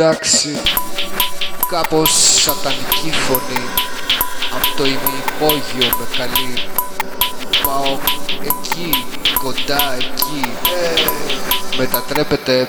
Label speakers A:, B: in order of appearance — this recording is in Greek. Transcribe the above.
A: εντάξει Κάπως σατανική φωνή. Από το ημιυπόγειο με καλή. Πάω εκεί, κοντά εκεί. Ε, μετατρέπεται